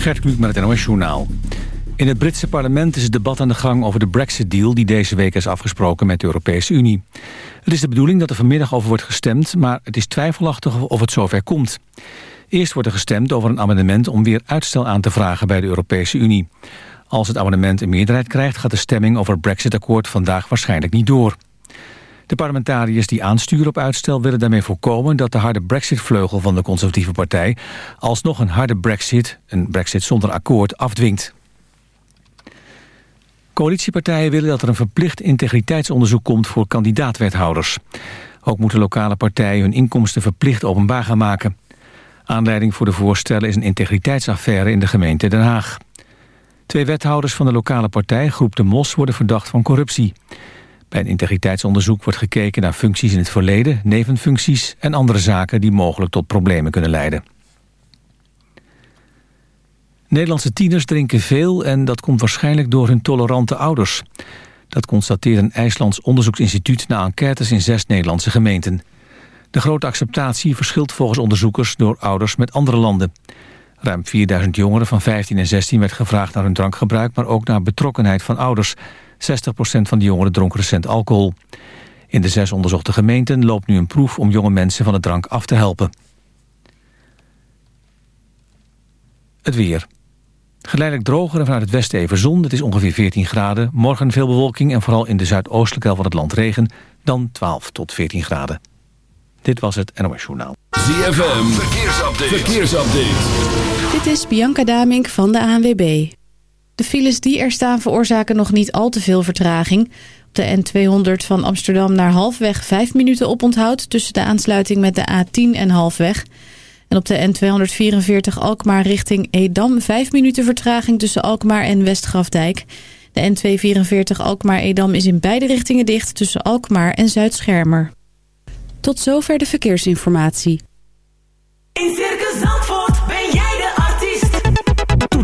Gert Kluk met het NOS Journaal. In het Britse parlement is het debat aan de gang over de Brexit-deal... die deze week is afgesproken met de Europese Unie. Het is de bedoeling dat er vanmiddag over wordt gestemd... maar het is twijfelachtig of het zover komt. Eerst wordt er gestemd over een amendement om weer uitstel aan te vragen bij de Europese Unie. Als het amendement een meerderheid krijgt... gaat de stemming over het Brexit-akkoord vandaag waarschijnlijk niet door. De parlementariërs die aansturen op uitstel willen daarmee voorkomen dat de harde brexit-vleugel van de conservatieve partij alsnog een harde brexit, een brexit zonder akkoord, afdwingt. Coalitiepartijen willen dat er een verplicht integriteitsonderzoek komt voor kandidaatwethouders. Ook moeten lokale partijen hun inkomsten verplicht openbaar gaan maken. Aanleiding voor de voorstellen is een integriteitsaffaire in de gemeente Den Haag. Twee wethouders van de lokale partij, Groep de Mos, worden verdacht van corruptie. Bij een integriteitsonderzoek wordt gekeken naar functies in het verleden, nevenfuncties en andere zaken die mogelijk tot problemen kunnen leiden. Nederlandse tieners drinken veel en dat komt waarschijnlijk door hun tolerante ouders. Dat constateert een IJslands onderzoeksinstituut na enquêtes in zes Nederlandse gemeenten. De grote acceptatie verschilt volgens onderzoekers door ouders met andere landen. Ruim 4000 jongeren van 15 en 16 werd gevraagd naar hun drankgebruik... maar ook naar betrokkenheid van ouders. 60% van de jongeren dronk recent alcohol. In de zes onderzochte gemeenten loopt nu een proef om jonge mensen van de drank af te helpen. Het weer. Geleidelijk droger en vanuit het westen even zon. Het is ongeveer 14 graden. Morgen veel bewolking en vooral in de zuidoostelijke helft van het land regen. Dan 12 tot 14 graden. Dit was het NOS Journaal. ZFM, verkeersupdate. verkeersupdate. Dit is Bianca Damink van de ANWB. De files die er staan veroorzaken nog niet al te veel vertraging. Op de N200 van Amsterdam naar Halfweg 5 minuten oponthoud... tussen de aansluiting met de A10 en Halfweg... En op de N244 Alkmaar richting Edam 5 minuten vertraging tussen Alkmaar en Westgrafdijk. De N244 Alkmaar-Edam is in beide richtingen dicht tussen Alkmaar en Zuidschermer. Tot zover de verkeersinformatie. In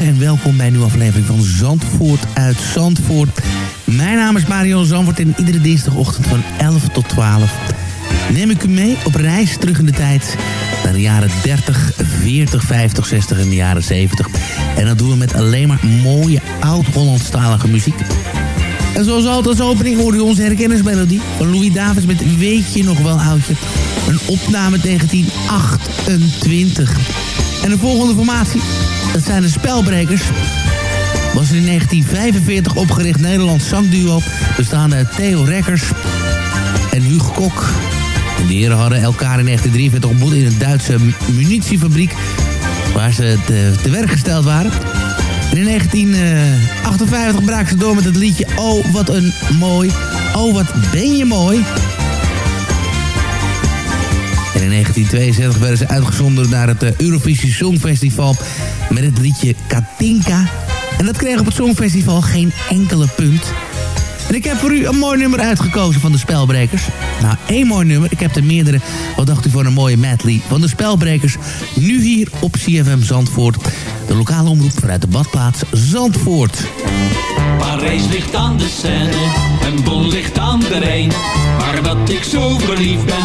en welkom bij een nieuwe aflevering van Zandvoort uit Zandvoort. Mijn naam is Mario Zandvoort en iedere dinsdagochtend van 11 tot 12 neem ik u mee op reis terug in de tijd naar de jaren 30, 40, 50, 60 en de jaren 70. En dat doen we met alleen maar mooie oud-Hollandstalige muziek. En zoals altijd als opening hoorde u onze herkennismelodie van Louis Davids met Weet je nog wel oudje? Een opname 1928. En de volgende formatie, dat zijn de Spelbrekers. Was in 1945 opgericht Nederlands zangduo... bestaande uit Theo Rekkers en Hugo Kok. De heren hadden elkaar in 1943 ontmoet in een Duitse munitiefabriek... waar ze te, werk gesteld waren. En in 1958 braken ze door met het liedje Oh, wat een mooi. Oh, wat ben je mooi. En in 1972 werden ze uitgezonden naar het eh, Eurovisie Songfestival... met het liedje Katinka. En dat kreeg op het Songfestival geen enkele punt. En ik heb voor u een mooi nummer uitgekozen van de Spelbrekers. Nou, één mooi nummer. Ik heb er meerdere. Wat dacht u van een mooie medley van de Spelbrekers? Nu hier op CFM Zandvoort. De lokale omroep vanuit de badplaats Zandvoort. Parijs ligt aan de Seine en Bon ligt aan de Rijn. Maar dat ik zo verliefd ben,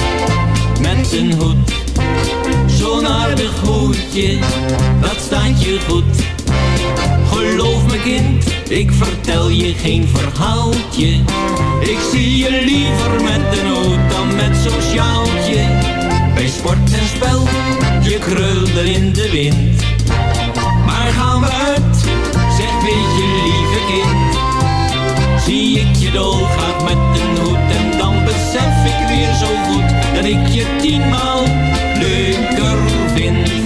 met een hoed. Zo'n aardig hoedje, dat staat je goed. Geloof me kind, ik vertel je geen verhaaltje. Ik zie je liever met een hoed dan met zo'n sjaaltje. Bij sport en spel, je krulde in de wind. Maar gaan we uit, zeg weet je lieve kind. Zie ik je dolgraag met een hoed en dan besef ik weer zo goed dat ik je tienmaal leuker vind.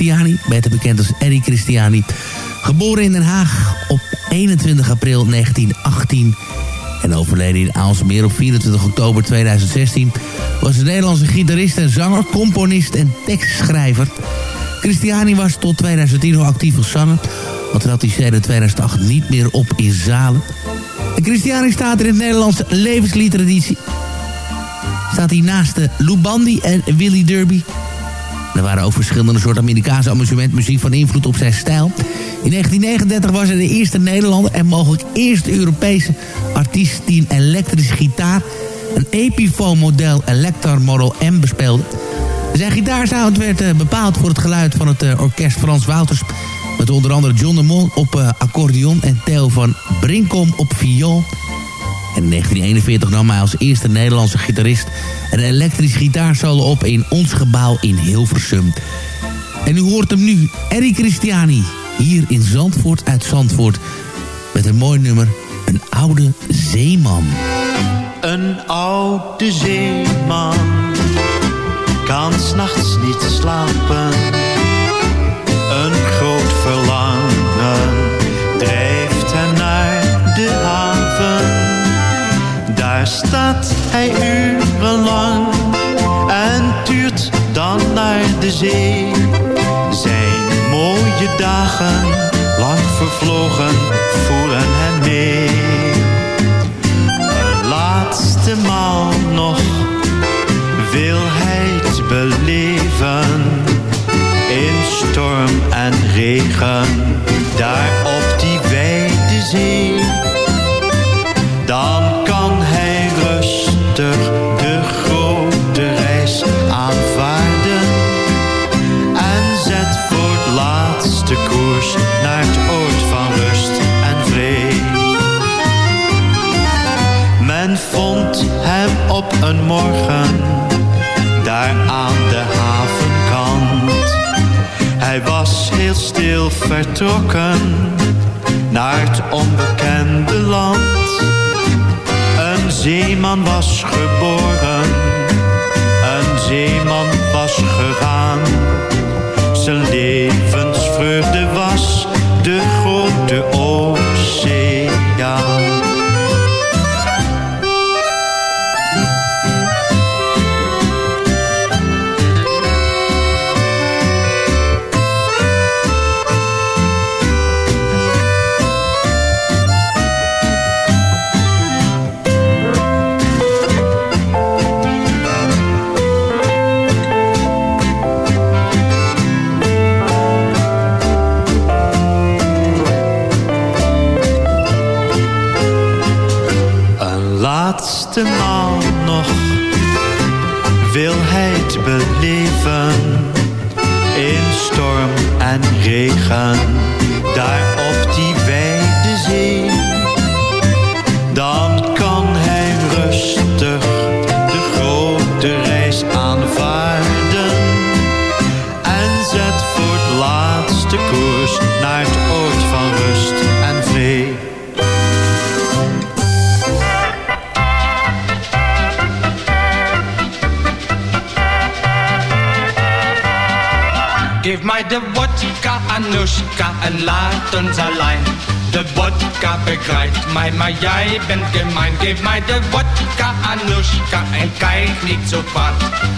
Christiani. Beter bekend als Eddie Christiani. Geboren in Den Haag op 21 april 1918. En overleden in Aalsmeer op 24 oktober 2016... was een Nederlandse gitarist en zanger, componist en tekstschrijver... Christiani was tot 2010 nog actief als zanger. Want trad hij sinds 2008 niet meer op in zalen. En Christiani staat in het Nederlandse levensliedtraditie. Staat hij naast de Lou Bandy en Willie Derby. Er waren ook verschillende soorten Amerikaanse amusementmuziek van invloed op zijn stijl. In 1939 was hij de eerste Nederlander en mogelijk eerste Europese artiest die een elektrische gitaar, een Epiphone model Electar Model M bespeelde. Zijn gitaarsound werd eh, bepaald voor het geluid van het eh, orkest Frans Wouters... met onder andere John de Mol op eh, accordeon en Theo van Brinkom op viool. En in 1941 nam hij als eerste Nederlandse gitarist... een elektrisch gitaarsolo op in ons gebouw in Hilversum. En u hoort hem nu, Eric Christiani, hier in Zandvoort uit Zandvoort... met een mooi nummer, Een Oude Zeeman. Een oude zeeman kan s'nachts niet slapen. Een groot verlangen Daar staat hij urenlang en tuurt dan naar de zee. Zijn mooie dagen, lang vervlogen, voeren hem mee. Een laatste maal nog wil hij het beleven. In storm en regen, daar naar het onbekende land. Een zeeman was geboren, De vodka maar jij bent gemein. Geef mij de vodka, Anushka, en kijk niet zo kwaad.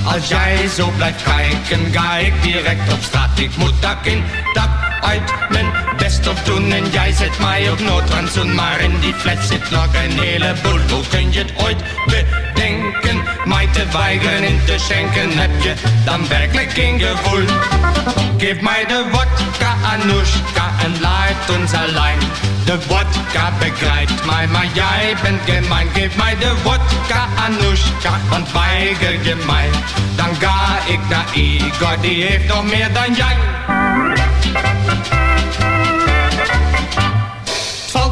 Als jij zo blijft kijken, ga ik direct op straat. Ik moet dak in, dak uit, mijn best op doen. En jij zet mij op noodrandzoen, maar in die flat zit nog een heleboel. Hoe kun je het ooit bedenken? Mij te weigeren in te schenken, heb je dan werkelijk geen gevoel? Geef mij de vodka, Anushka, en laat ons alleen. De vodka begrijpt mij, maar jij bent gemein. Geef mij de vodka, Anushka, want weiger je mij. Dan ga ik naar Igor, die heeft nog meer dan jij.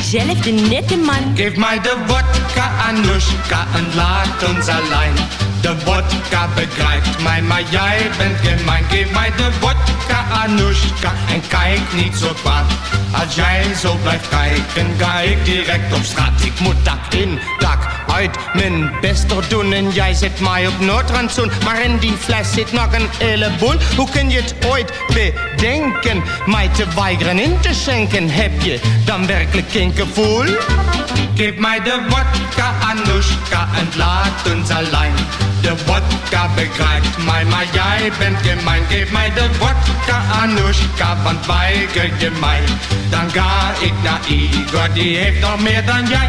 diezelfde nette man. Geef mij de vodka, Anushka, en laat ons alleen. De vodka begrijpt mij, maar jij bent gemein. Geef mij de vodka, Anushka, en kijk niet zo kwaad. Als jij zo blijft kijken, ga ik direct op straat. Ik moet dak in, dak uit, mijn best doen. En jij zet mij op noodrandzoen. Maar in die fles zit nog een heleboel. Hoe kun je het ooit bedenken? Mij te weigeren in te schenken. Heb je dan werkelijk geen gevoel? Geef mij de vodka, Anushka, en laat ons alleen. De vodka begrijpt maar jij bent gemein. Geef mij de vodka, Anushka, want weiger je mij. Dan ga ik naar Igor, die heeft nog meer dan jij.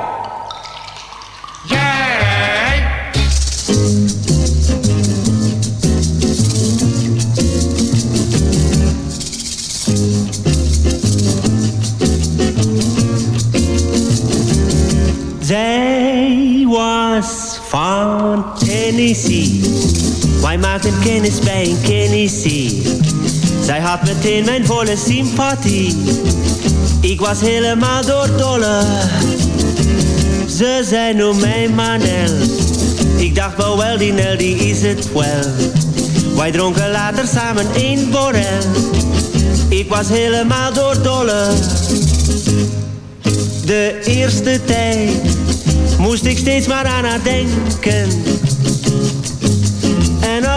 Wij maakten kennis bij een Tennessee. Zij had meteen mijn volle sympathie. Ik was helemaal doordolle. Ze zei noem mij Manel. Ik dacht wel wel die Nel die is het wel. Wij dronken later samen één borrel. Ik was helemaal doordolle. De eerste tijd moest ik steeds maar aan haar denken.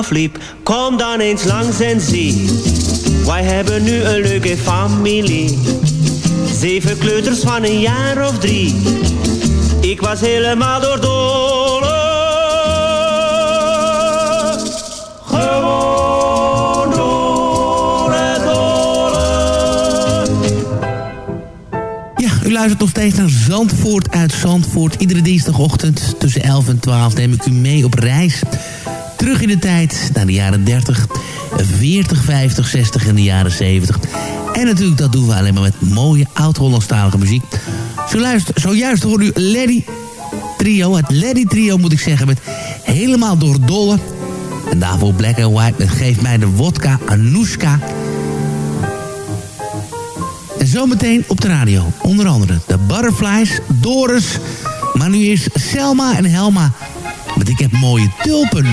Afliep, kom dan eens langs en zie. Wij hebben nu een leuke familie. Zeven kleuters van een jaar of drie. Ik was helemaal doordolle. Gewoon door het Ja, u luistert nog steeds naar Zandvoort uit Zandvoort. Iedere dinsdagochtend tussen 11 en 12 neem ik u mee op reis. Terug in de tijd naar de jaren 30, 40, 50, 60 en de jaren 70. En natuurlijk, dat doen we alleen maar met mooie oud-Hollandstalige muziek. Zojuist, zojuist hoorde u Lady Trio, het Lady Trio moet ik zeggen, met helemaal door dolle. En daarvoor Black and White Geef mij de wodka Anoushka. En zometeen op de radio, onder andere de Butterflies, Doris. Maar nu is Selma en Helma, met Ik heb mooie tulpen.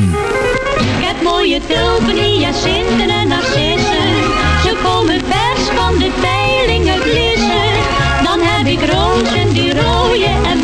Ik heb mooie tulpen, hyacinten en narcissen. Ze komen vers van de peilingen blissen. Dan heb ik rozen die rooien en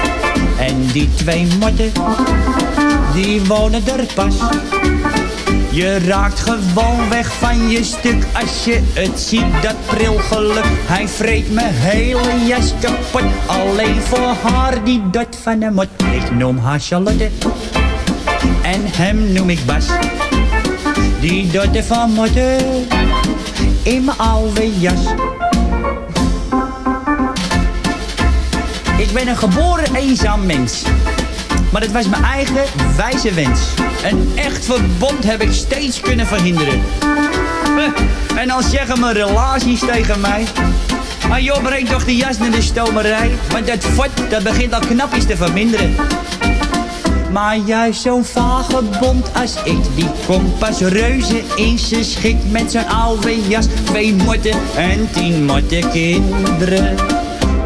En die twee motten, die wonen er pas. Je raakt gewoon weg van je stuk als je het ziet, dat prilgeluk. Hij vreet mijn hele jas kapot, alleen voor haar die dot van de mot. Ik noem haar Charlotte en hem noem ik Bas. Die dotte van motten in mijn oude jas. Ik ben een geboren eenzaam mens. Maar het was mijn eigen wijze wens. Een echt verbond heb ik steeds kunnen verhinderen. En dan zeggen mijn relaties tegen mij... Maar joh, breng toch de jas naar de stomerij. Want dat fort, dat begint al knapjes te verminderen. Maar juist zo'n vagebond als ik, die komt pas reuze in zijn schik met zo'n oude jas. Twee motten en tien motten kinderen.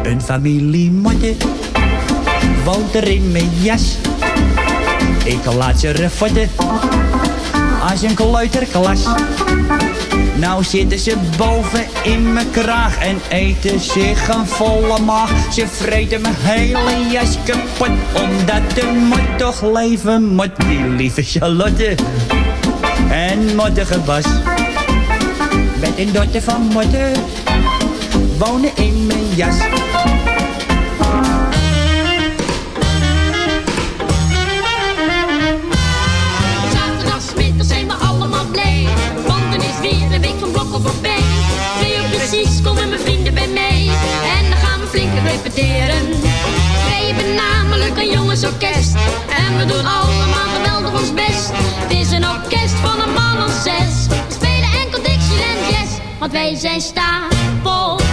Een familie woont er in mijn jas. Ik laat ze refotten als een kleuterklas. Nou zitten ze boven in mijn kraag en eten zich een volle maag. Ze vreten mijn hele jas kapot, omdat de mot toch leven moet. Die lieve Charlotte en mottige Bas. Met een dotter van motten wonen in mijn jas. Zaterdagmiddag zijn we allemaal blij. Want dan is weer een week van blokken voorbij. Twee uur precies komen mijn vrienden bij mij. En dan gaan we flink repeteren. Wij hebben namelijk een jongensorkest. En we doen allemaal geweldig ons best. Het is een orkest van een man of zes. We spelen enkel Dixieland Jazz. Want wij zijn stapel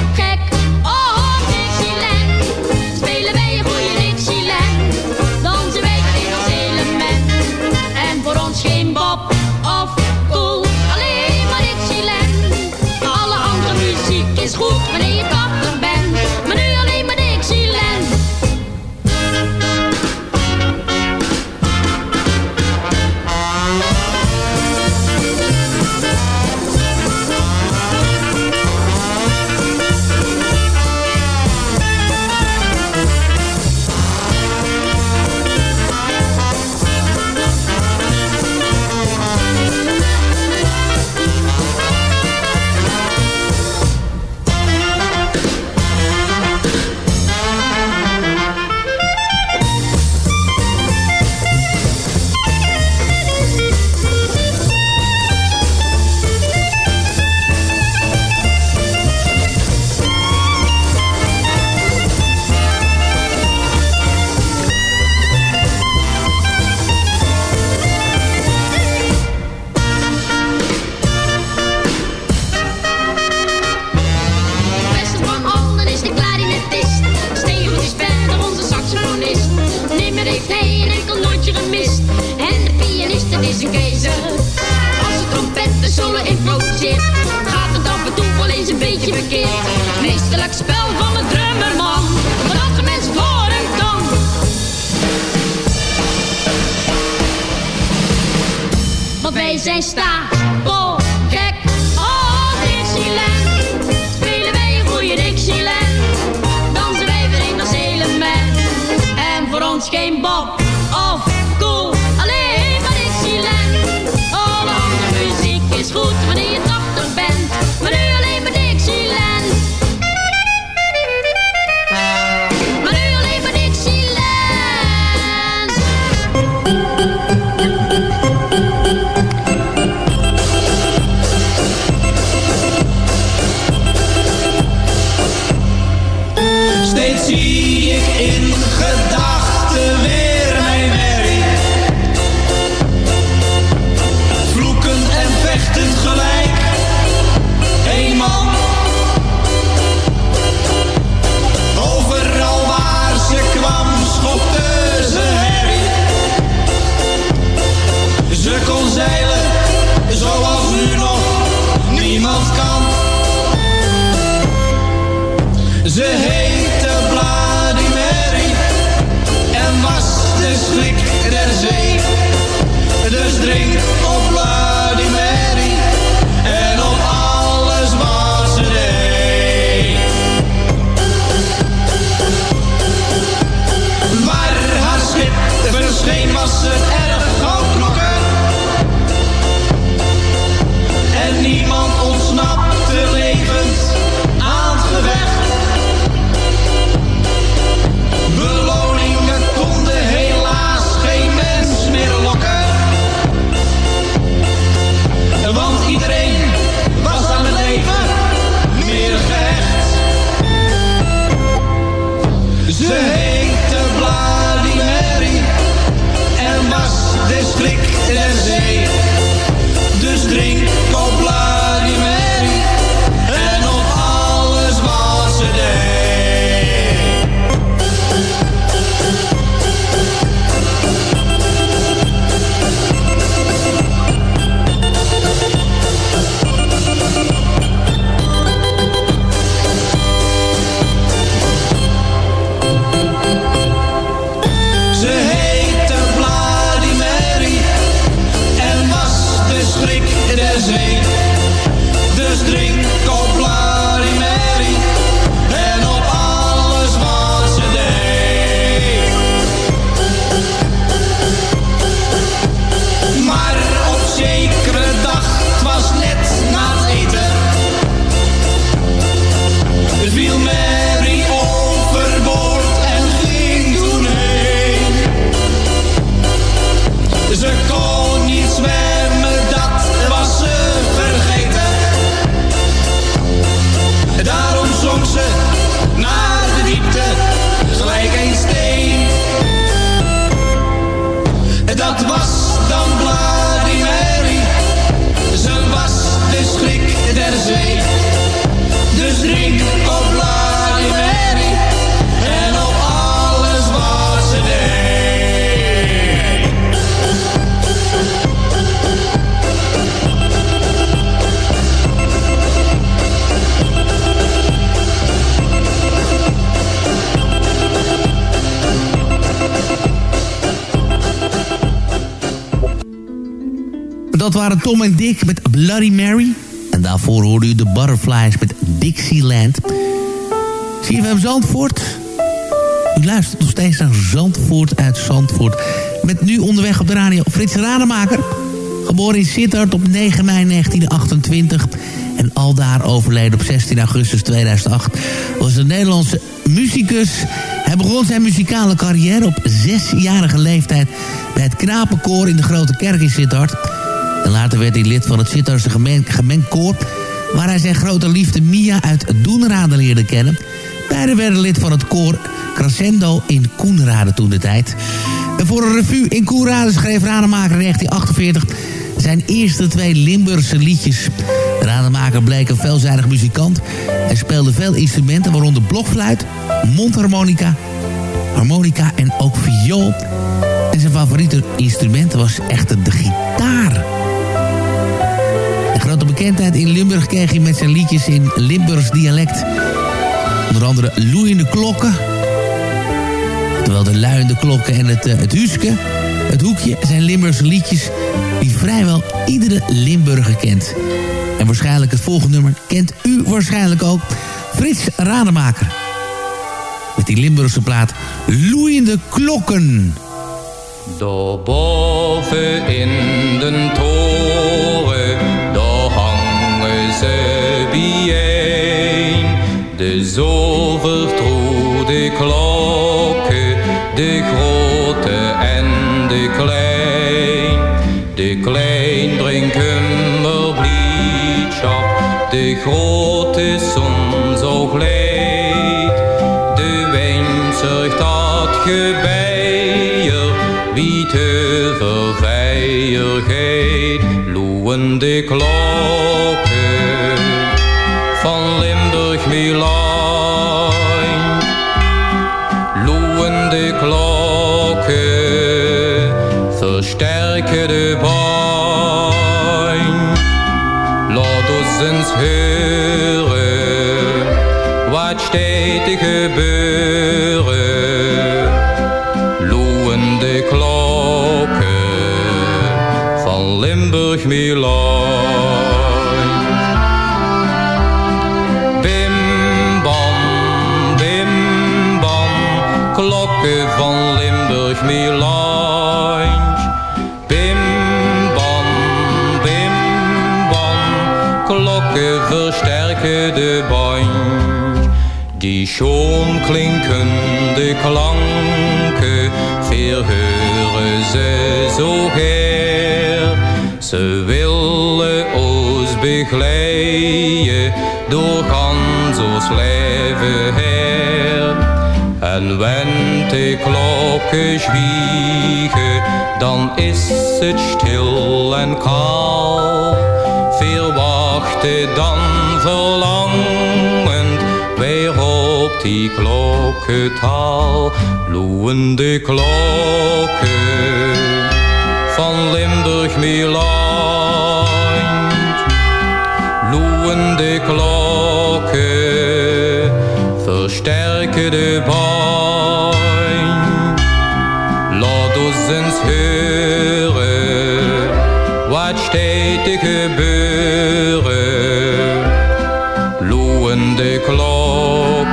Tom en Dick met Bloody Mary. En daarvoor hoorde u de Butterflies met Dixieland. CFM Zandvoort. U luistert nog steeds naar Zandvoort uit Zandvoort. Met nu onderweg op de radio Frits Rademaker. Geboren in Sittard op 9 mei 1928 en aldaar overleden op 16 augustus 2008... was een Nederlandse muzikus. Hij begon zijn muzikale carrière op zesjarige leeftijd... bij het Knapenkoor in de Grote Kerk in Sittard. En later werd hij lid van het Sittardse gemeng, gemengkoor... waar hij zijn grote liefde Mia uit Doenrade leerde kennen. Beiden werden lid van het koor Crescendo in Koenrade toen de tijd... En voor een revue in Koenrade schreef Rademaker in 1948 zijn eerste twee Limburgse liedjes. Rademaker bleek een veelzijdig muzikant. Hij speelde veel instrumenten, waaronder blokfluit, mondharmonica, harmonica en ook viool. En zijn favoriete instrument was echter de gitaar. Grote bekendheid in Limburg kreeg hij met zijn liedjes in Limburgs dialect. Onder andere loeiende klokken. Terwijl de luiende klokken en het, uh, het huske, het hoekje zijn Limburgse liedjes die vrijwel iedere Limburger kent. En waarschijnlijk het volgende nummer kent u waarschijnlijk ook. Frits Rademaker. Met die Limburgse plaat Loeiende Klokken. Daarboven in de toren, ze bijeen. De zo vertrouwde klokken, de grote en de klein. De klein brengt kummerbliedschap, de grote soms zo gleed. De wijn zorgt dat gebeier, wie te verveiligheid. Loeiende klokken van Limburg Milaan. Bim bam, bim bam, klokken versterken de band. Die schoon klinkende klanken, verheuren ze zo her. Ze willen ons begeleiden door ons leven her. En wenn de klokken zwiegen, dan is het stil en kaal. Veel wachten dan verlangend, weer op die klokkentaal. Loeiende klokken van Limburg Milaan. Loeiende klokken versterken de pijn. Horen wat steeds te gebeuren. Loeiende klokken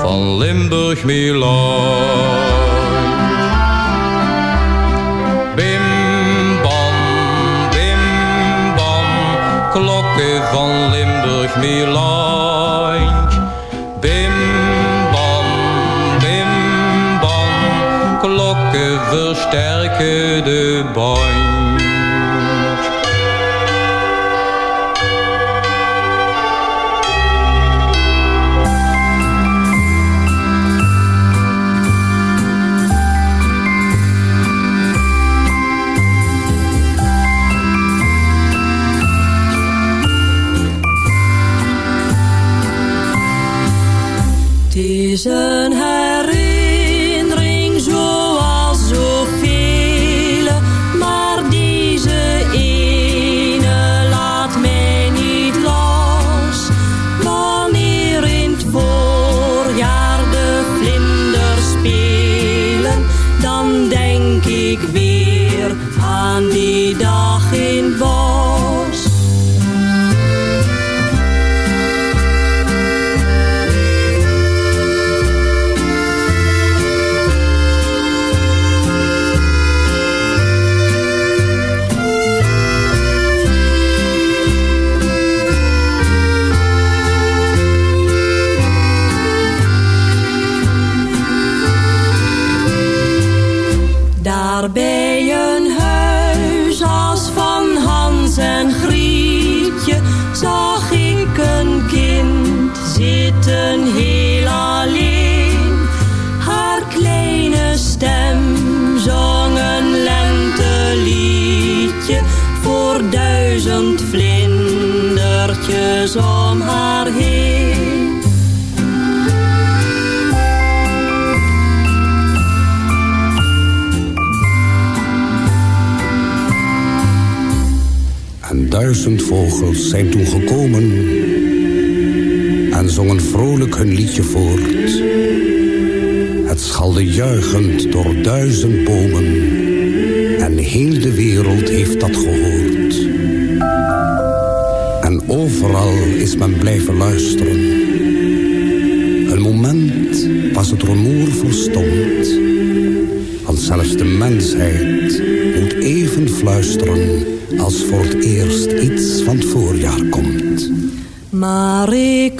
van Limburg Milaan. Bim bam, bim bam, klokken van Limburg Milaan. Versterken blijven luisteren. Een moment was het rumoer verstomd. Want zelfs de mensheid moet even fluisteren... als voor het eerst iets van het voorjaar komt. Marie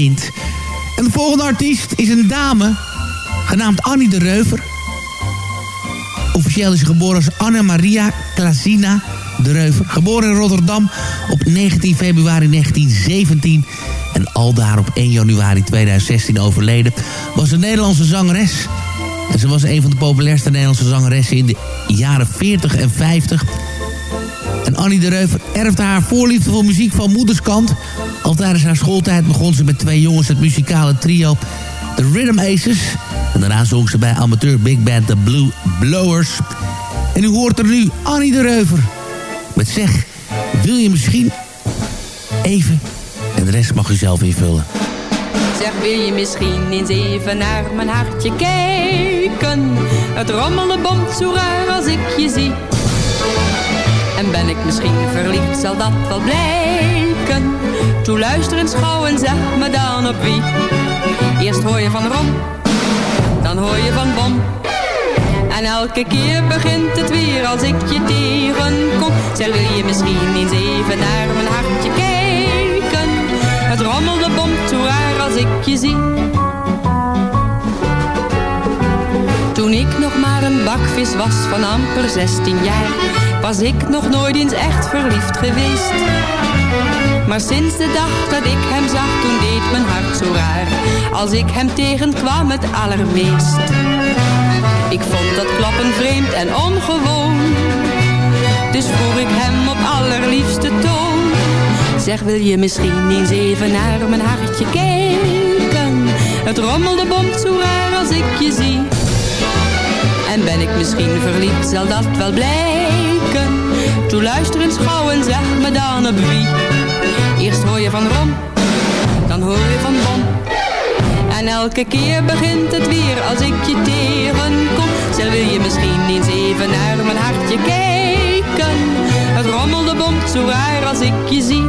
En de volgende artiest is een dame, genaamd Annie de Reuver. Officieel is ze geboren als Anna Maria Klasina de Reuver. Geboren in Rotterdam op 19 februari 1917 en aldaar op 1 januari 2016 overleden... was een Nederlandse zangeres. En ze was een van de populairste Nederlandse zangeressen in de jaren 40 en 50... En Annie de Reuver erfde haar voorliefde voor muziek van moederskant. Al tijdens haar schooltijd begon ze met twee jongens het muzikale trio The Rhythm Aces. En daarna zong ze bij amateur big band The Blue Blowers. En u hoort er nu Annie de Reuver. Met zeg, wil je misschien even... En de rest mag u zelf invullen. Zeg, wil je misschien eens even naar mijn hartje kijken? Het rommelde bomt zo raar als ik je zie. En ben ik misschien verliefd, zal dat wel blijken. Toe luister eens gauw en zeg me dan op wie. Eerst hoor je van Rom, dan hoor je van Bom. En elke keer begint het weer als ik je tegenkom. Zeg, wil je misschien eens even naar mijn hartje kijken? Het rommelde bomt zo als ik je zie. Toen ik nog maar een bakvis was van amper 16 jaar, was ik nog nooit eens echt verliefd geweest. Maar sinds de dag dat ik hem zag, toen deed mijn hart zo raar, als ik hem tegenkwam het allermeest. Ik vond dat klappen vreemd en ongewoon, dus vroeg ik hem op allerliefste toon. Zeg, wil je misschien eens even naar mijn hartje kijken? Het rommelde bomt zo raar als ik je zie. En ben ik misschien verliefd, zal dat wel blijken. Toe luister eens gauw en zeg me dan op wie. Eerst hoor je van Rom, dan hoor je van Bom. En elke keer begint het weer als ik je tegenkom. Zeg, wil je misschien eens even naar mijn hartje kijken? Het rommelde bomt zo raar als ik je zie.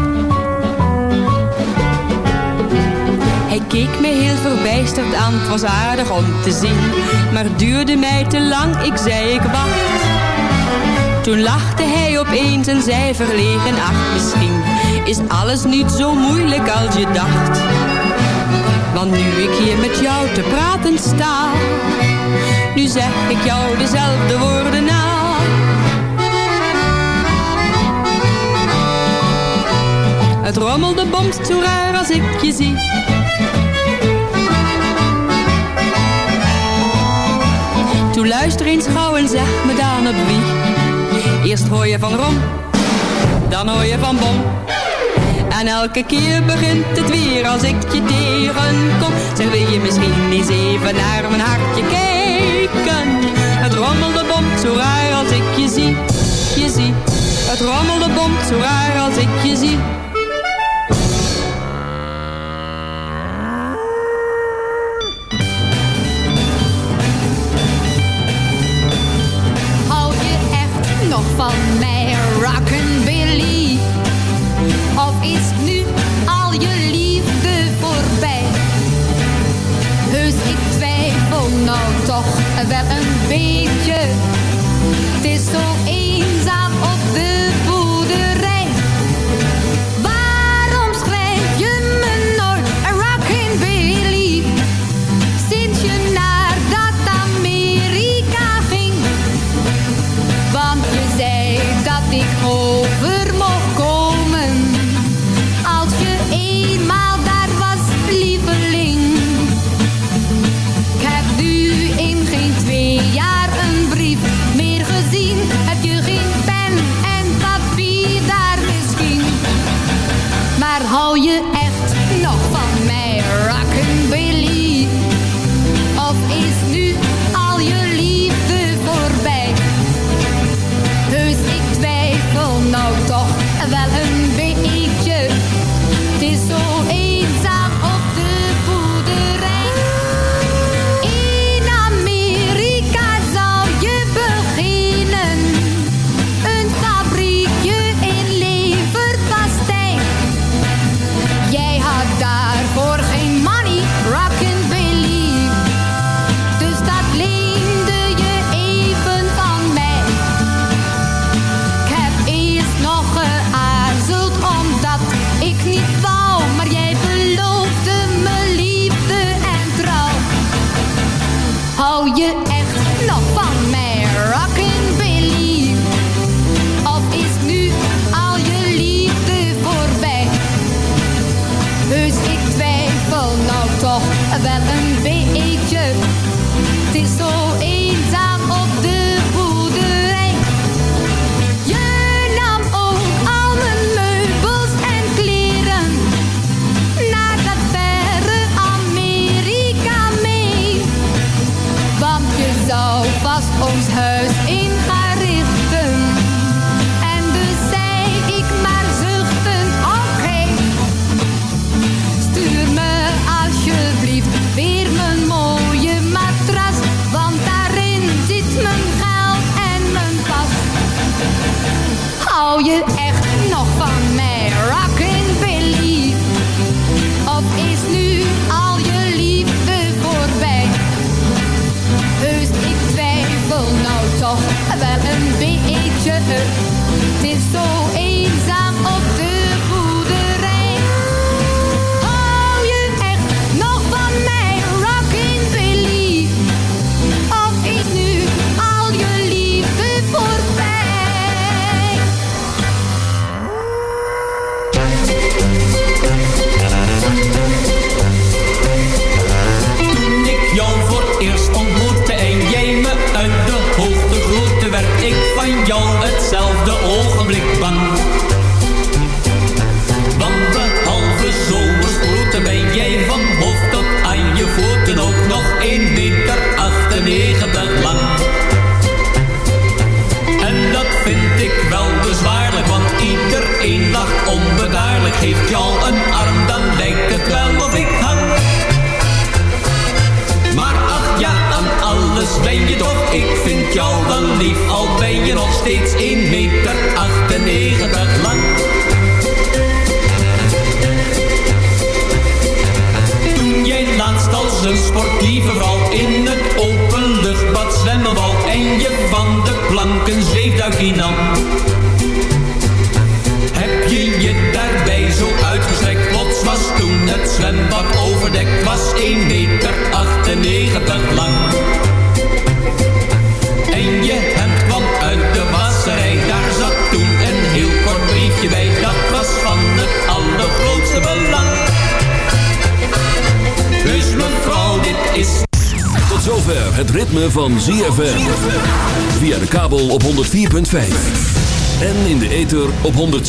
Hij keek me heel verbijsterd aan, het was aardig om te zien. Maar het duurde mij te lang, ik zei ik wacht. Toen lachte hij opeens en zei verlegen, ach misschien is alles niet zo moeilijk als je dacht. Want nu ik hier met jou te praten sta, nu zeg ik jou dezelfde woorden na. Het rommelde bomt zo raar als ik je zie. Toe luister eens gauw en zeg me dan op wie. Eerst hoor je van Rom, dan hoor je van Bom. En elke keer begint het weer als ik je tegenkom. Zeg, wil je misschien eens even naar mijn hartje kijken? Het rommelde bomt zo raar als ik je zie, je zie. Het rommelde bomt zo raar als ik je zie. Een